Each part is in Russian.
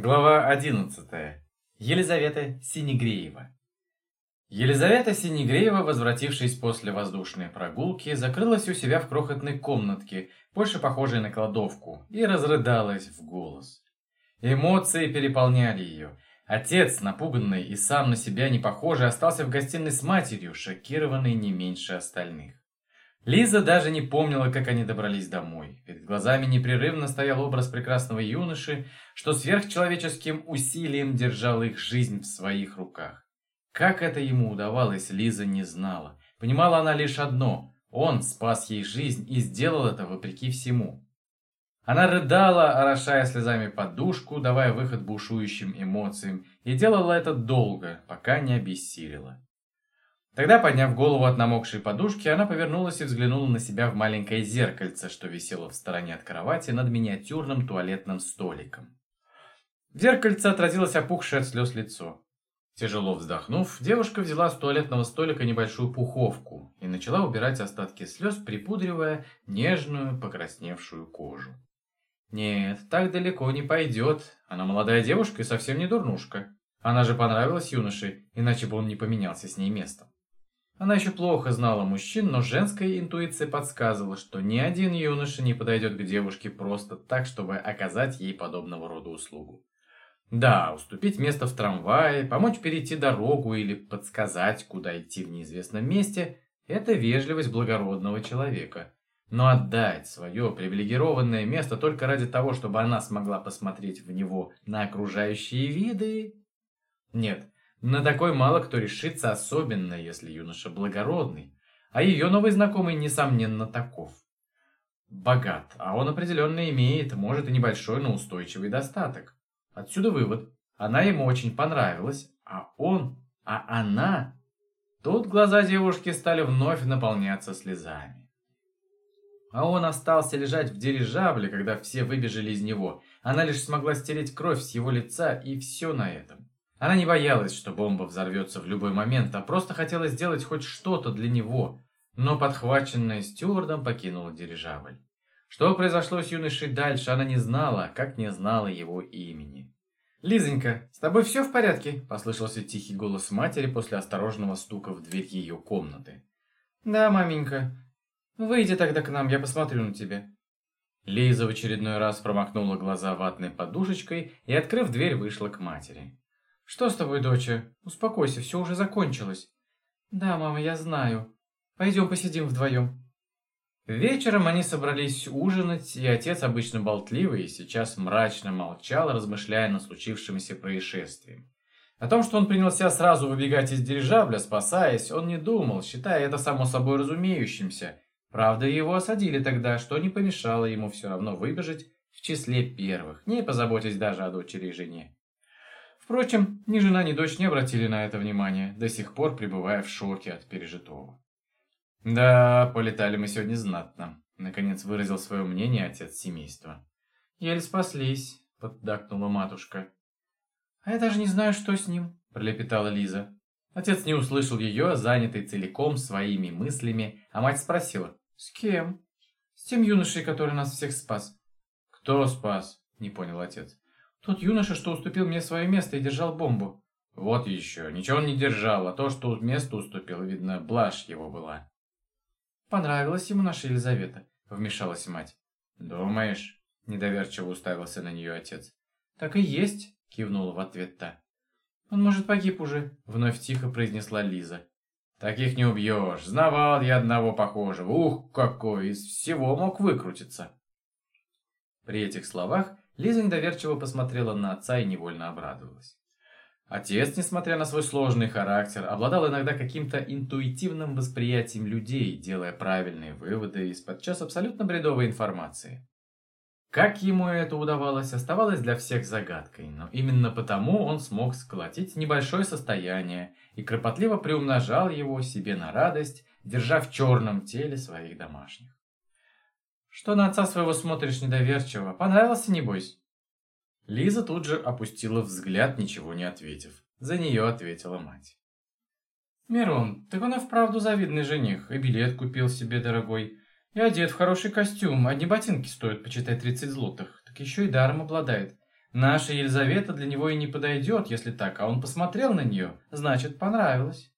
Глава 11. Елизавета Синегреева. Елизавета Синегреева, возвратившись после воздушной прогулки, закрылась у себя в крохотной комнатке, больше похожей на кладовку, и разрыдалась в голос. Эмоции переполняли ее. Отец, напуганный и сам на себя не похожий, остался в гостиной с матерью, шокированный не меньше остальных. Лиза даже не помнила, как они добрались домой. Перед глазами непрерывно стоял образ прекрасного юноши, что сверхчеловеческим усилием держал их жизнь в своих руках. Как это ему удавалось, Лиза не знала. Понимала она лишь одно – он спас ей жизнь и сделал это вопреки всему. Она рыдала, орошая слезами подушку, давая выход бушующим эмоциям, и делала это долго, пока не обессилила. Тогда, подняв голову от намокшей подушки, она повернулась и взглянула на себя в маленькое зеркальце, что висело в стороне от кровати над миниатюрным туалетным столиком. В зеркальце отразилось опухшее от слез лицо. Тяжело вздохнув, девушка взяла с туалетного столика небольшую пуховку и начала убирать остатки слез, припудривая нежную покрасневшую кожу. Нет, так далеко не пойдет. Она молодая девушка и совсем не дурнушка. Она же понравилась юноше, иначе бы он не поменялся с ней местом. Она еще плохо знала мужчин, но женская интуиция подсказывала, что ни один юноша не подойдет к девушке просто так, чтобы оказать ей подобного рода услугу. Да, уступить место в трамвае, помочь перейти дорогу или подсказать, куда идти в неизвестном месте – это вежливость благородного человека. Но отдать свое привилегированное место только ради того, чтобы она смогла посмотреть в него на окружающие виды? Нет, на такой мало кто решится, особенно если юноша благородный, а ее новый знакомый, несомненно, таков. Богат, а он определенно имеет, может и небольшой, но устойчивый достаток. Отсюда вывод. Она ему очень понравилась, а он, а она... Тут глаза девушки стали вновь наполняться слезами. А он остался лежать в дирижабле, когда все выбежали из него. Она лишь смогла стереть кровь с его лица, и все на этом. Она не боялась, что бомба взорвется в любой момент, а просто хотела сделать хоть что-то для него, но подхваченная стюардом покинула дирижабль. Что произошло с юношей дальше, она не знала, как не знала его имени. «Лизонька, с тобой все в порядке?» – послышался тихий голос матери после осторожного стука в дверь ее комнаты. «Да, маменька. Выйди тогда к нам, я посмотрю на тебя». Лиза в очередной раз промокнула глаза ватной подушечкой и, открыв дверь, вышла к матери. «Что с тобой, доча? Успокойся, все уже закончилось». «Да, мама, я знаю. Пойдем посидим вдвоем». Вечером они собрались ужинать, и отец, обычно болтливый, сейчас мрачно молчал, размышляя над случившимся происшествием. О том, что он принялся сразу выбегать из дирижабля, спасаясь, он не думал, считая это само собой разумеющимся. Правда, его осадили тогда, что не помешало ему все равно выбежать в числе первых, не позаботясь даже о дочери и жене. Впрочем, ни жена, ни дочь не обратили на это внимания, до сих пор пребывая в шоке от пережитого. «Да, полетали мы сегодня знатно», — наконец выразил свое мнение отец семейства. «Еле спаслись», — поддакнула матушка. «А я даже не знаю, что с ним», — пролепетала Лиза. Отец не услышал ее, занятый целиком своими мыслями, а мать спросила. «С кем?» «С тем юношей, который нас всех спас». «Кто спас?» — не понял отец. Тот юноша, что уступил мне свое место и держал бомбу. Вот еще, ничего он не держал, а то, что место уступил, видно, блажь его была. Понравилась ему наша Елизавета, вмешалась мать. Думаешь? Недоверчиво уставился на нее отец. Так и есть, кивнула в ответ та. Он, может, погиб уже, вновь тихо произнесла Лиза. Таких не убьешь. Знавал я одного похожего. Ух, какой! Из всего мог выкрутиться. При этих словах Лиза недоверчиво посмотрела на отца и невольно обрадовалась. Отец, несмотря на свой сложный характер, обладал иногда каким-то интуитивным восприятием людей, делая правильные выводы из подчас абсолютно бредовой информации. Как ему это удавалось, оставалось для всех загадкой, но именно потому он смог сколотить небольшое состояние и кропотливо приумножал его себе на радость, держа в черном теле своих домашних. Что на отца своего смотришь недоверчиво? Понравился, небось?» Лиза тут же опустила взгляд, ничего не ответив. За нее ответила мать. «Мирон, так он и вправду завидный жених, и билет купил себе дорогой, и одет в хороший костюм, одни ботинки стоят, почитай, 30 злотых, так еще и даром обладает. Наша Елизавета для него и не подойдет, если так, а он посмотрел на нее, значит, понравилось.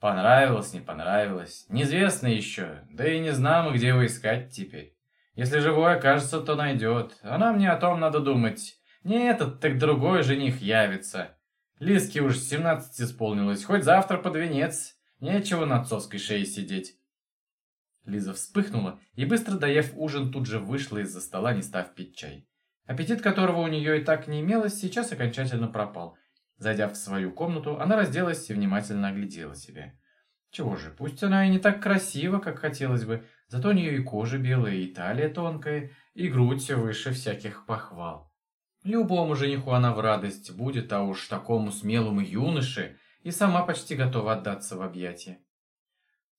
Понравилось, не понравилось, неизвестно еще, да и не знаем, где его искать теперь. Если живой окажется, то найдет, а нам не о том надо думать. Не этот, так другой жених явится. Лиске уж семнадцать исполнилось, хоть завтра под венец. Нечего на отцовской шее сидеть. Лиза вспыхнула и, быстро доев ужин, тут же вышла из-за стола, не став пить чай. Аппетит которого у нее и так не имелось, сейчас окончательно пропал. Зайдя в свою комнату, она разделась и внимательно оглядела себя. Чего же, пусть она и не так красива, как хотелось бы, зато у нее и кожа белая, и талия тонкая, и грудь выше всяких похвал. Любому жениху она в радость будет, а уж такому смелому юноше и сама почти готова отдаться в объятия.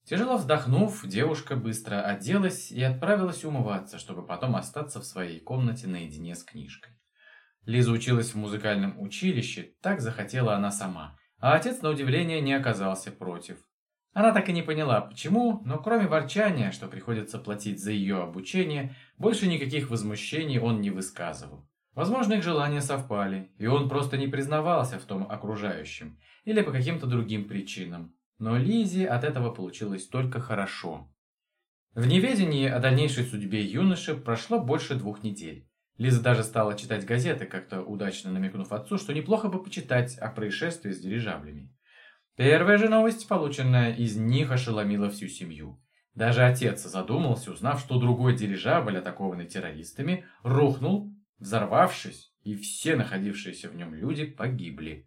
Тяжело вздохнув, девушка быстро оделась и отправилась умываться, чтобы потом остаться в своей комнате наедине с книжкой. Лиза училась в музыкальном училище, так захотела она сама, а отец, на удивление, не оказался против. Она так и не поняла, почему, но кроме ворчания, что приходится платить за ее обучение, больше никаких возмущений он не высказывал. Возможно, их желания совпали, и он просто не признавался в том окружающем, или по каким-то другим причинам. Но Лизе от этого получилось только хорошо. В неведении о дальнейшей судьбе юноши прошло больше двух недель. Лиза даже стала читать газеты, как-то удачно намекнув отцу, что неплохо бы почитать о происшествии с дирижаблями. Первая же новость, полученная из них, ошеломила всю семью. Даже отец задумался, узнав, что другой дирижабль, атакованный террористами, рухнул, взорвавшись, и все находившиеся в нем люди погибли.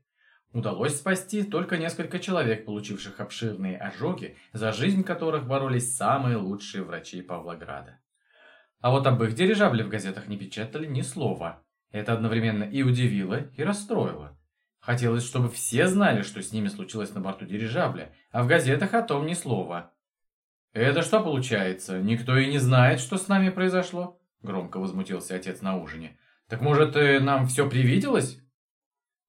Удалось спасти только несколько человек, получивших обширные ожоги, за жизнь которых боролись самые лучшие врачи Павлограда. А вот об их дирижабле в газетах не печатали ни слова. Это одновременно и удивило, и расстроило. Хотелось, чтобы все знали, что с ними случилось на борту дирижабля, а в газетах о том ни слова. «Это что получается? Никто и не знает, что с нами произошло?» Громко возмутился отец на ужине. «Так может, э, нам все привиделось?»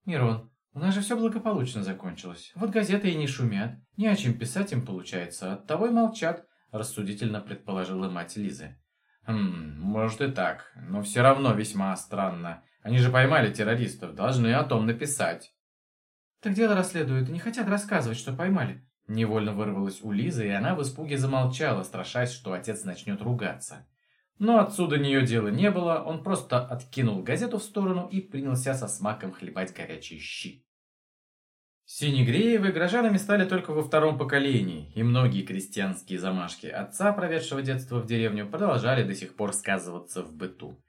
«Мирон, у нас же все благополучно закончилось. Вот газеты и не шумят. Ни о чем писать им получается. Оттого и молчат, рассудительно предположила мать Лизы. Хм, может и так, но все равно весьма странно. Они же поймали террористов, должны о том написать. Так дело расследуют и не хотят рассказывать, что поймали. Невольно вырвалась у Лизы, и она в испуге замолчала, страшась, что отец начнет ругаться. Но отсюда нее дела не было, он просто откинул газету в сторону и принялся со смаком хлебать горячие щи. Синегреевы горожанами стали только во втором поколении, и многие крестьянские замашки отца, проведшего детство в деревню, продолжали до сих пор сказываться в быту.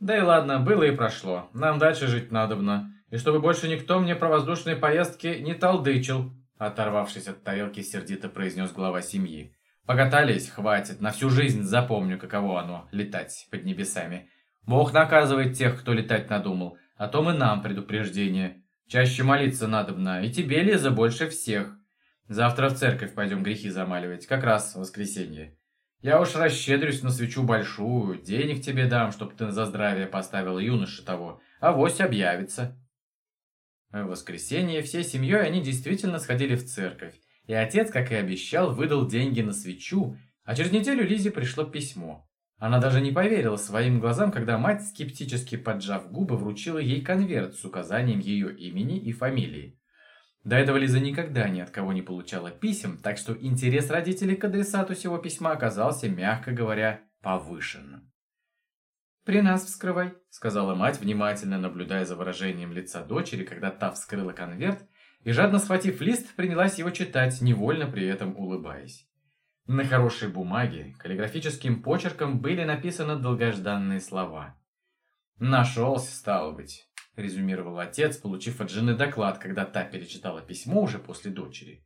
Да и ладно, было и прошло, нам дальше жить надобно, и чтобы больше никто мне про воздушные поездки не толдычил, оторвавшись от тарелки, сердито произнес глава семьи. Покатались, хватит, на всю жизнь запомню, каково оно, летать под небесами. Бог наказывает тех, кто летать надумал, а то мы нам предупреждение. Чаще молиться надобно, и тебе, Лиза, больше всех. Завтра в церковь пойдем грехи замаливать, как раз в воскресенье. Я уж расщедрюсь на свечу большую, денег тебе дам, чтоб ты за здравие поставил юноша того, а вось объявится. В воскресенье всей семьей они действительно сходили в церковь, и отец, как и обещал, выдал деньги на свечу, а через неделю Лизе пришло письмо. Она даже не поверила своим глазам, когда мать, скептически поджав губы, вручила ей конверт с указанием ее имени и фамилии. До этого Лиза никогда ни от кого не получала писем, так что интерес родителей к адресату сего письма оказался, мягко говоря, повышенным. «При нас вскрывай», — сказала мать, внимательно наблюдая за выражением лица дочери, когда та вскрыла конверт и, жадно схватив лист, принялась его читать, невольно при этом улыбаясь. На хорошей бумаге каллиграфическим почерком были написаны долгожданные слова. «Нашелся, стало быть», — резюмировал отец, получив от жены доклад, когда та перечитала письмо уже после дочери.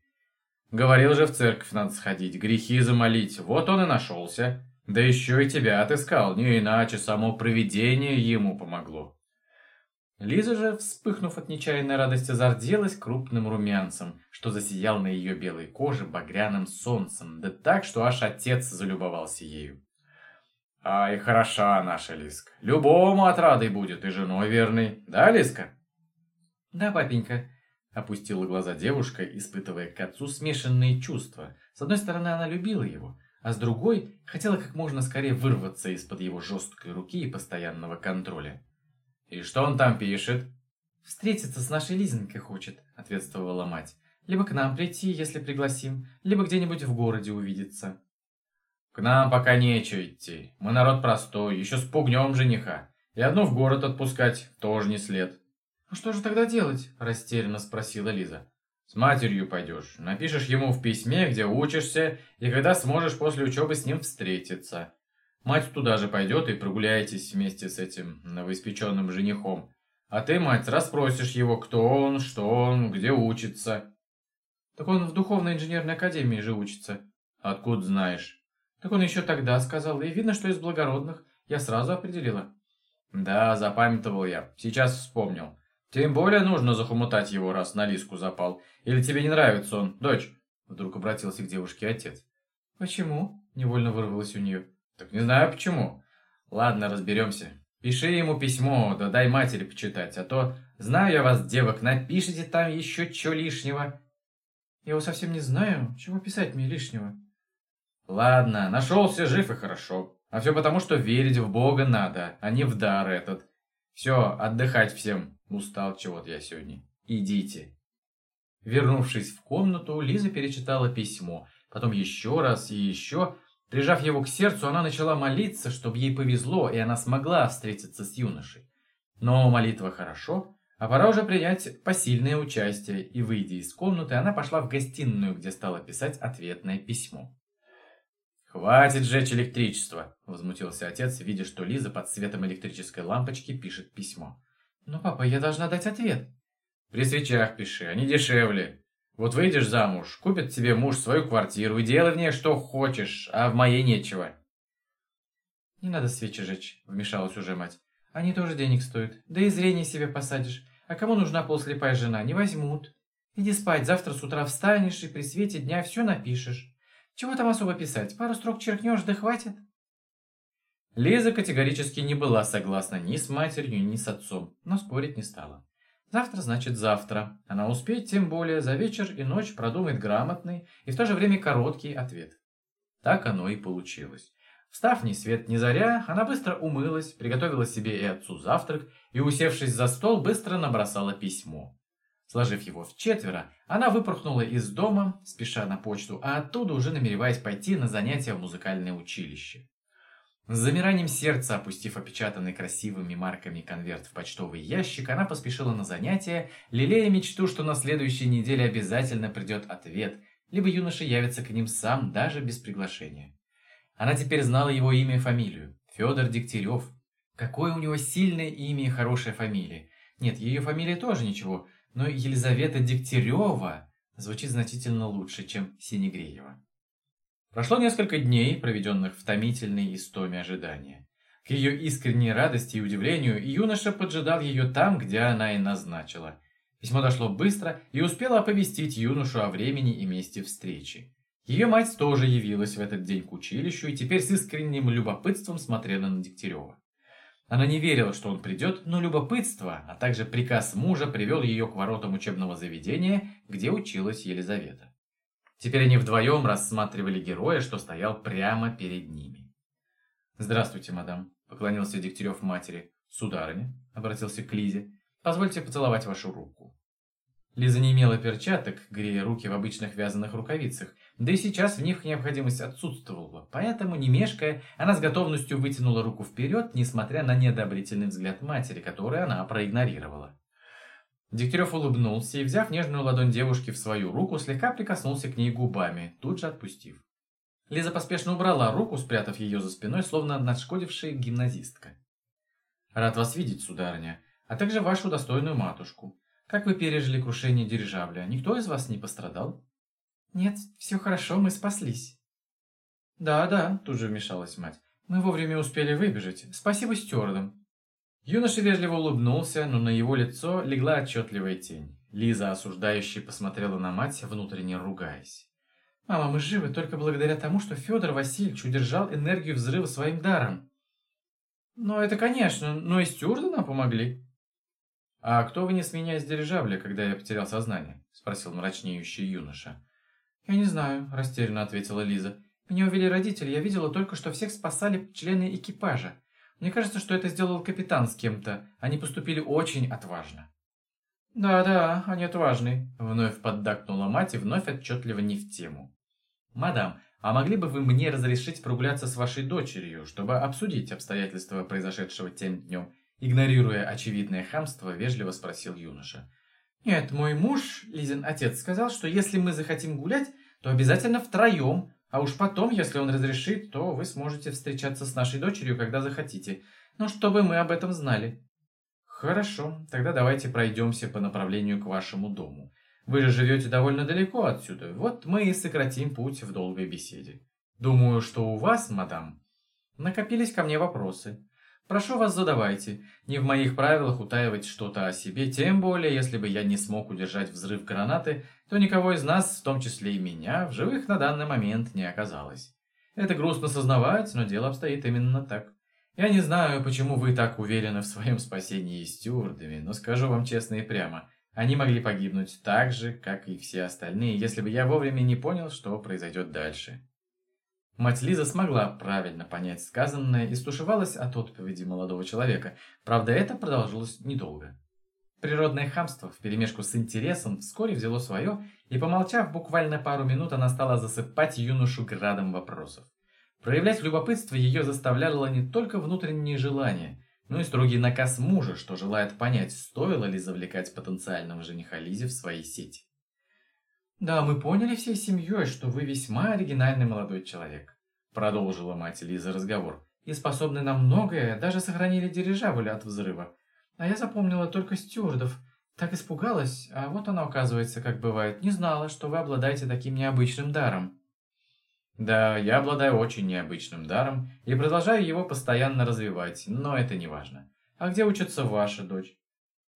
«Говорил же, в церковь надо сходить, грехи замолить, вот он и нашелся. Да еще и тебя отыскал, не иначе само провидение ему помогло». Лиза же, вспыхнув от нечаянной радости, зарделась крупным румянцем, что засиял на ее белой коже багряным солнцем, да так, что аж отец залюбовался ею. «Ай, хороша наша Лиска, любому отрадой будет и женой верной, да, Лиска?» «Да, папенька», — опустила глаза девушка, испытывая к отцу смешанные чувства. С одной стороны, она любила его, а с другой, хотела как можно скорее вырваться из-под его жесткой руки и постоянного контроля. «И что он там пишет?» «Встретиться с нашей Лизонькой хочет», — ответствовала мать. «Либо к нам прийти, если пригласим, либо где-нибудь в городе увидеться». «К нам пока нечего идти. Мы народ простой, еще спугнем жениха. И одну в город отпускать тоже не след». «А что же тогда делать?» – растерянно спросила Лиза. «С матерью пойдешь. Напишешь ему в письме, где учишься, и когда сможешь после учебы с ним встретиться. Мать туда же пойдет и прогуляетесь вместе с этим новоиспеченным женихом. А ты, мать, расспросишь его, кто он, что он, где учится. Так он в духовной инженерной академии же учится. Откуда знаешь? Так он еще тогда сказал, и видно, что из благородных. Я сразу определила. Да, запамятовал я. Сейчас вспомнил. Тем более нужно захомутать его, раз на Лиску запал. Или тебе не нравится он, дочь? Вдруг обратился к девушке отец. Почему? Невольно вырвалось у нее. Так не знаю почему. Ладно, разберемся. Пиши ему письмо, да дай матери почитать, а то, знаю я вас, девок, напишите там еще что лишнего. Я его совсем не знаю, чего писать мне лишнего. Ладно, нашелся жив и хорошо. А все потому, что верить в Бога надо, а не в дар этот. Все, отдыхать всем. Устал чего-то я сегодня. Идите. Вернувшись в комнату, Лиза перечитала письмо, потом еще раз и еще, Прижав его к сердцу, она начала молиться, чтобы ей повезло, и она смогла встретиться с юношей. Но молитва хорошо, а пора уже принять посильное участие, и, выйдя из комнаты, она пошла в гостиную, где стала писать ответное письмо. «Хватит жечь электричество!» – возмутился отец, видя, что Лиза под светом электрической лампочки пишет письмо. «Но, папа, я должна дать ответ». «При свечах пиши, они дешевле. Вот выйдешь замуж, купит тебе муж свою квартиру и делай в ней что хочешь, а в моей нечего. Не надо свечи жечь, вмешалась уже мать. Они тоже денег стоят. Да и зрение себе посадишь. А кому нужна полуслепая жена, не возьмут. Иди спать, завтра с утра встанешь и при свете дня все напишешь. Чего там особо писать? Пару строк черкнешь, да хватит. Лиза категорически не была согласна ни с матерью, ни с отцом, но спорить не стала. Завтра значит завтра. Она успеет, тем более, за вечер и ночь продумает грамотный и в то же время короткий ответ. Так оно и получилось. Встав ни свет ни заря, она быстро умылась, приготовила себе и отцу завтрак и, усевшись за стол, быстро набросала письмо. Сложив его в четверо, она выпорхнула из дома, спеша на почту, а оттуда уже намереваясь пойти на занятия в музыкальное училище. С замиранием сердца, опустив опечатанный красивыми марками конверт в почтовый ящик, она поспешила на занятия, лелея мечту, что на следующей неделе обязательно придет ответ, либо юноша явится к ним сам, даже без приглашения. Она теперь знала его имя и фамилию – Федор Дегтярев. Какое у него сильное имя и хорошая фамилия. Нет, ее фамилия тоже ничего, но Елизавета Дегтярева звучит значительно лучше, чем Синегреева. Прошло несколько дней, проведенных в томительной истоме ожидания. К ее искренней радости и удивлению, юноша поджидал ее там, где она и назначила. Письмо дошло быстро и успело оповестить юношу о времени и месте встречи. Ее мать тоже явилась в этот день к училищу и теперь с искренним любопытством смотрела на Дегтярева. Она не верила, что он придет, но любопытство, а также приказ мужа привел ее к воротам учебного заведения, где училась Елизавета. Теперь они вдвоем рассматривали героя, что стоял прямо перед ними. «Здравствуйте, мадам», — поклонился Дегтярев матери. «Сударыня», — обратился к Лизе, — «позвольте поцеловать вашу руку». Лиза не имела перчаток, грея руки в обычных вязаных рукавицах, да и сейчас в них необходимость отсутствовала, поэтому, не мешкая, она с готовностью вытянула руку вперед, несмотря на неодобрительный взгляд матери, который она проигнорировала. Дегтярев улыбнулся и, взяв нежную ладонь девушки в свою руку, слегка прикоснулся к ней губами, тут же отпустив. Лиза поспешно убрала руку, спрятав ее за спиной, словно нашкодившая гимназистка. «Рад вас видеть, сударыня, а также вашу достойную матушку. Как вы пережили крушение дирижабля? Никто из вас не пострадал?» «Нет, все хорошо, мы спаслись». «Да, да», тут же вмешалась мать. «Мы вовремя успели выбежать. Спасибо стюардам. Юноша вежливо улыбнулся, но на его лицо легла отчетливая тень. Лиза, осуждающая, посмотрела на мать, внутренне ругаясь. «Мама, мы живы только благодаря тому, что Федор Васильевич удержал энергию взрыва своим даром». «Ну, это конечно, но и стюарды нам помогли». «А кто вынес меня из дирижабля, когда я потерял сознание?» – спросил мрачнеющий юноша. «Я не знаю», – растерянно ответила Лиза. «Меня увели родители, я видела только, что всех спасали члены экипажа. Мне кажется, что это сделал капитан с кем-то. Они поступили очень отважно». «Да-да, они отважны», — вновь поддакнула мать и вновь отчетливо не в тему. «Мадам, а могли бы вы мне разрешить прогуляться с вашей дочерью, чтобы обсудить обстоятельства произошедшего тем днем?» Игнорируя очевидное хамство, вежливо спросил юноша. «Нет, мой муж, Лизин отец, сказал, что если мы захотим гулять, то обязательно втроем, а уж потом, если он разрешит, то вы сможете встречаться с нашей дочерью, когда захотите. Но чтобы мы об этом знали». «Хорошо, тогда давайте пройдемся по направлению к вашему дому. Вы же живете довольно далеко отсюда, вот мы и сократим путь в долгой беседе. Думаю, что у вас, мадам, накопились ко мне вопросы. Прошу вас, задавайте. Не в моих правилах утаивать что-то о себе, тем более, если бы я не смог удержать взрыв гранаты, то никого из нас, в том числе и меня, в живых на данный момент не оказалось. Это грустно сознавать, но дело обстоит именно так. Я не знаю, почему вы так уверены в своем спасении стюардами, но скажу вам честно и прямо, они могли погибнуть так же, как и все остальные, если бы я вовремя не понял, что произойдет дальше. Мать Лиза смогла правильно понять сказанное и стушевалась от отповеди молодого человека. Правда, это продолжилось недолго. Природное хамство вперемешку с интересом вскоре взяло свое, и, помолчав буквально пару минут, она стала засыпать юношу градом вопросов. Проявлять любопытство ее заставляло не только внутреннее желание, но и строгий наказ мужа, что желает понять, стоило ли завлекать потенциального жениха Лизе в свои сети. «Да, мы поняли всей семьей, что вы весьма оригинальный молодой человек», продолжила мать Лиза разговор, «и способны на многое, даже сохранили дирижабль от взрыва. А я запомнила только стюардов, так испугалась, а вот она, оказывается, как бывает, не знала, что вы обладаете таким необычным даром». «Да, я обладаю очень необычным даром и продолжаю его постоянно развивать, но это не важно. А где учится ваша дочь?»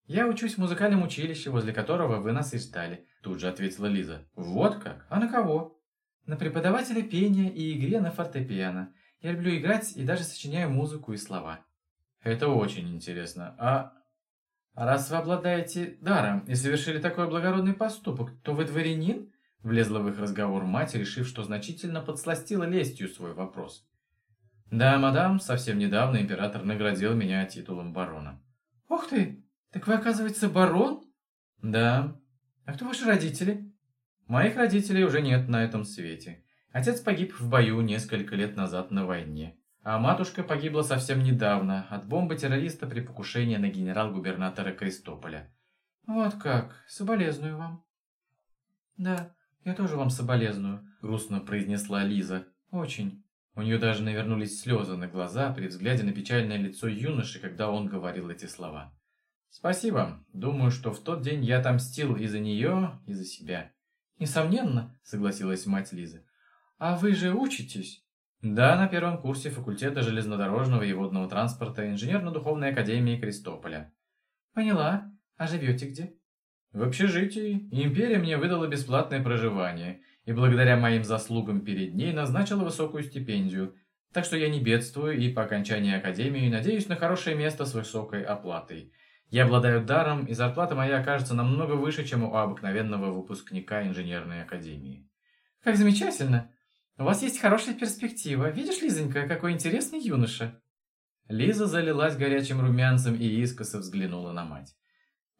«Я учусь в музыкальном училище, возле которого вы нас и ждали», тут же ответила Лиза. «Вот как? А на кого?» «На преподавателя пения и игре на фортепиано. Я люблю играть и даже сочиняю музыку и слова». «Это очень интересно. А раз вы обладаете даром и совершили такой благородный поступок, то вы дворянин?» Влезла в их разговор мать, решив, что значительно подсластила лестью свой вопрос. «Да, мадам, совсем недавно император наградил меня титулом барона». «Ух ты! «Так вы, оказывается, барон?» «Да». «А кто ваши родители?» «Моих родителей уже нет на этом свете. Отец погиб в бою несколько лет назад на войне, а матушка погибла совсем недавно от бомбы террориста при покушении на генерал-губернатора Крестополя». «Вот как. Соболезную вам». «Да, я тоже вам соболезную», — грустно произнесла Лиза. «Очень». У нее даже навернулись слезы на глаза при взгляде на печальное лицо юноши, когда он говорил эти слова. «Спасибо. Думаю, что в тот день я отомстил и за нее, и за себя». «Несомненно», — согласилась мать Лизы. «А вы же учитесь?» «Да, на первом курсе факультета железнодорожного и водного транспорта Инженерно-духовной академии Крестополя». «Поняла. А живете где?» «В общежитии. Империя мне выдала бесплатное проживание, и благодаря моим заслугам перед ней назначила высокую стипендию, так что я не бедствую и по окончании академии надеюсь на хорошее место с высокой оплатой». Я обладаю даром, и зарплата моя окажется намного выше, чем у обыкновенного выпускника инженерной академии. Как замечательно! У вас есть хорошая перспектива. Видишь, Лизонька, какой интересный юноша. Лиза залилась горячим румянцем и искоса взглянула на мать.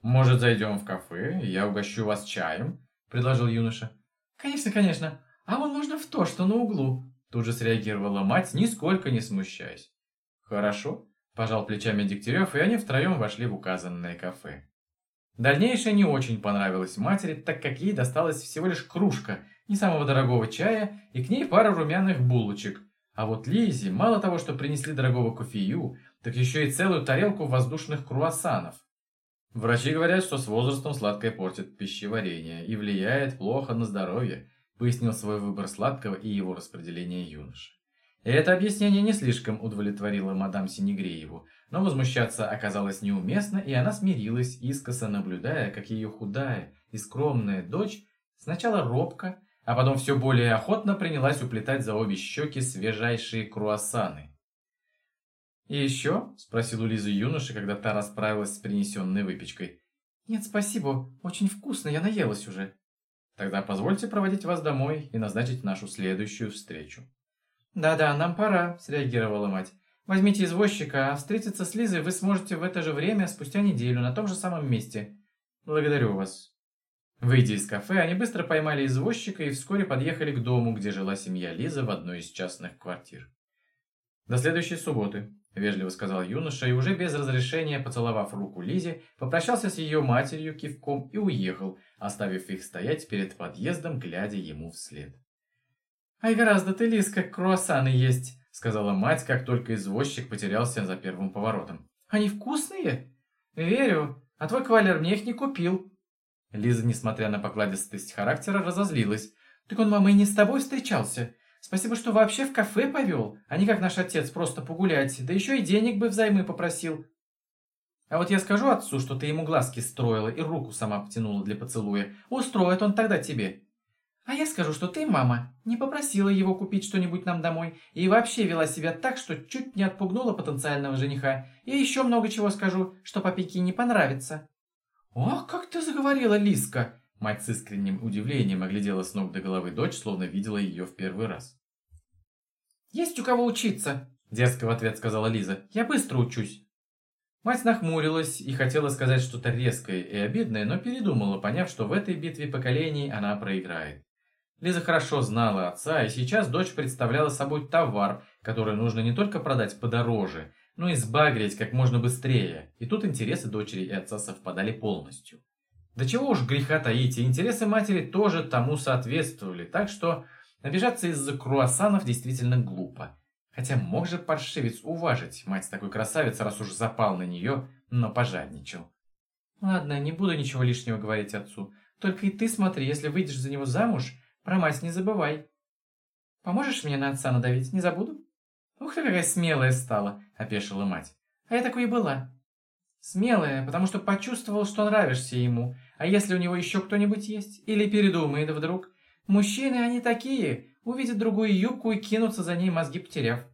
«Может, зайдем в кафе, я угощу вас чаем?» – предложил юноша. «Конечно, конечно. А вон можно в то, что на углу», – тут же среагировала мать, нисколько не смущаясь. «Хорошо. Пожал плечами Дегтярев, и они втроем вошли в указанное кафе. Дальнейшее не очень понравилось матери, так как ей досталась всего лишь кружка не самого дорогого чая и к ней пара румяных булочек. А вот Лизе мало того, что принесли дорогого кофею, так еще и целую тарелку воздушных круассанов. Врачи говорят, что с возрастом сладкое портит пищеварение и влияет плохо на здоровье, пояснил свой выбор сладкого и его распределение юноши. Это объяснение не слишком удовлетворило мадам Синегрееву, но возмущаться оказалось неуместно, и она смирилась, искоса наблюдая, как ее худая и скромная дочь сначала робко, а потом все более охотно принялась уплетать за обе щеки свежайшие круассаны. «И еще?» – спросил у Лизы юноша, когда та расправилась с принесенной выпечкой. «Нет, спасибо, очень вкусно, я наелась уже». «Тогда позвольте проводить вас домой и назначить нашу следующую встречу». «Да-да, нам пора», – среагировала мать. Возьмите извозчика, а встретиться с Лизой вы сможете в это же время спустя неделю на том же самом месте. Благодарю вас. Выйдя из кафе, они быстро поймали извозчика и вскоре подъехали к дому, где жила семья Лизы в одной из частных квартир. «До следующей субботы», – вежливо сказал юноша и уже без разрешения, поцеловав руку Лизе, попрощался с ее матерью кивком и уехал, оставив их стоять перед подъездом, глядя ему вслед. «Ай, гораздо ты, Лиз, как круассаны есть», – сказала мать, как только извозчик потерялся за первым поворотом. «Они вкусные?» «Верю, а твой кавалер мне их не купил». Лиза, несмотря на покладистость характера, разозлилась. «Так он, мама, и не с тобой встречался. Спасибо, что вообще в кафе повел, а не как наш отец просто погулять, да еще и денег бы взаймы попросил. А вот я скажу отцу, что ты ему глазки строила и руку сама потянула для поцелуя. Устроит он тогда тебе. А я скажу, что ты, мама, не попросила его купить что-нибудь нам домой и вообще вела себя так, что чуть не отпугнула потенциального жениха. И еще много чего скажу, что папике не понравится. «Ох, как ты заговорила, Лиска!» Мать с искренним удивлением оглядела с ног до головы дочь, словно видела ее в первый раз. «Есть у кого учиться!» – дерзко в ответ сказала Лиза. «Я быстро учусь!» Мать нахмурилась и хотела сказать что-то резкое и обидное, но передумала, поняв, что в этой битве поколений она проиграет. Лиза хорошо знала отца, и сейчас дочь представляла собой товар, который нужно не только продать подороже, но и сбагрить как можно быстрее. И тут интересы дочери и отца совпадали полностью. Да чего уж греха таить, и интересы матери тоже тому соответствовали, так что обижаться из-за круассанов действительно глупо. Хотя мог же паршивец уважить мать такой красавицы, раз уж запал на нее, но пожадничал. Ладно, не буду ничего лишнего говорить отцу. Только и ты смотри, если выйдешь за него замуж, про мать не забывай. Поможешь мне на отца надавить? Не забуду? Ух ты, какая смелая стала, опешила мать. А я такой и была. Смелая, потому что почувствовал, что нравишься ему. А если у него еще кто-нибудь есть? Или передумает вдруг? Мужчины они такие, увидят другую юбку и кинутся за ней, мозги потеряв.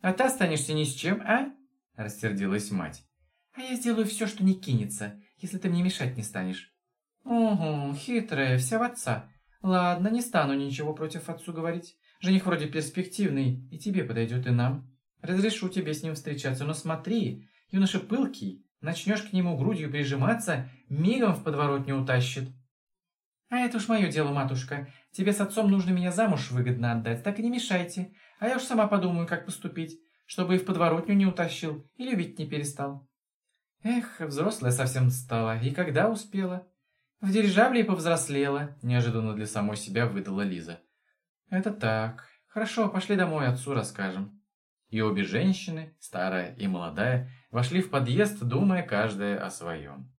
А ты останешься ни с чем, а? Рассердилась мать. А я сделаю все, что не кинется, если ты мне мешать не станешь. Угу, хитрая, вся в отца. Ладно, не стану ничего против отцу говорить. Жених вроде перспективный, и тебе подойдет, и нам. Разрешу тебе с ним встречаться, но смотри, юноша пылкий. Начнешь к нему грудью прижиматься, мигом в подворотню утащит. А это уж мое дело, матушка. Тебе с отцом нужно меня замуж выгодно отдать, так и не мешайте. А я уж сама подумаю, как поступить, чтобы и в подворотню не утащил, и любить не перестал. Эх, взрослая совсем стала, и когда успела? В дирижабле повзрослела, неожиданно для самой себя выдала Лиза. Это так. Хорошо, пошли домой, отцу расскажем. И обе женщины, старая и молодая, вошли в подъезд, думая каждая о своем.